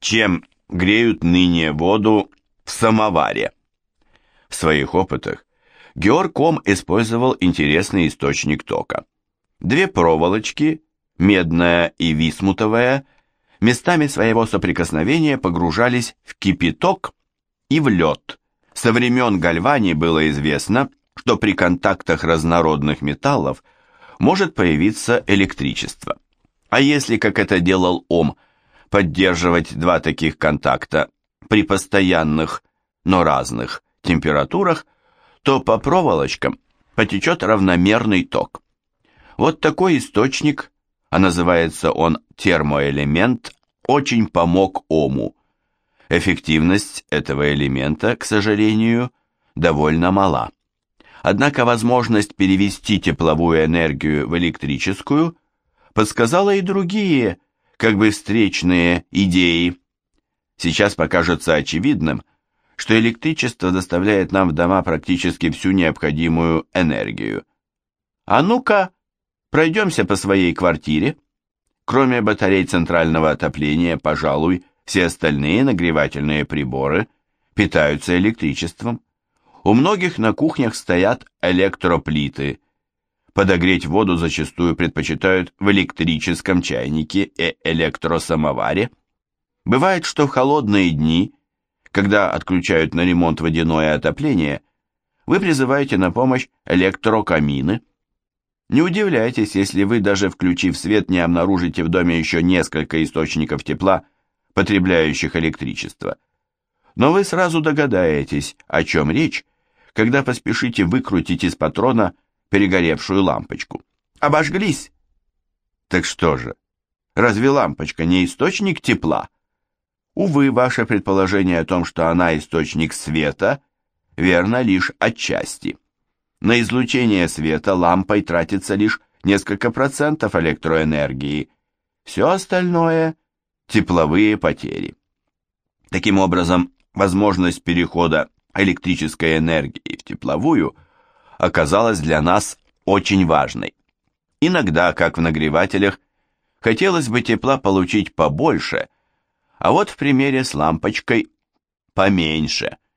чем греют ныне воду в самоваре. В своих опытах Георг Ком использовал интересный источник тока. Две проволочки, медная и висмутовая, местами своего соприкосновения погружались в кипяток и в лед. Со времен Гальвани было известно, что при контактах разнородных металлов может появиться электричество. А если, как это делал Ом, поддерживать два таких контакта при постоянных, но разных температурах, то по проволочкам потечет равномерный ток. Вот такой источник, а называется он термоэлемент, очень помог Ому. Эффективность этого элемента, к сожалению, довольно мала. Однако возможность перевести тепловую энергию в электрическую подсказала и другие, как бы встречные идеи. Сейчас покажется очевидным, что электричество доставляет нам в дома практически всю необходимую энергию. А ну-ка, пройдемся по своей квартире. Кроме батарей центрального отопления, пожалуй, все остальные нагревательные приборы питаются электричеством. У многих на кухнях стоят электроплиты. Подогреть воду зачастую предпочитают в электрическом чайнике и электросамоваре. Бывает, что в холодные дни, когда отключают на ремонт водяное отопление, вы призываете на помощь электрокамины. Не удивляйтесь, если вы, даже включив свет, не обнаружите в доме еще несколько источников тепла, потребляющих электричество. Но вы сразу догадаетесь, о чем речь, когда поспешите выкрутить из патрона перегоревшую лампочку. Обожглись! Так что же, разве лампочка не источник тепла? Увы, ваше предположение о том, что она источник света, верно лишь отчасти. На излучение света лампой тратится лишь несколько процентов электроэнергии. Все остальное – тепловые потери. Таким образом, возможность перехода электрической энергии в тепловую оказалась для нас очень важной. Иногда, как в нагревателях, хотелось бы тепла получить побольше, а вот в примере с лампочкой поменьше –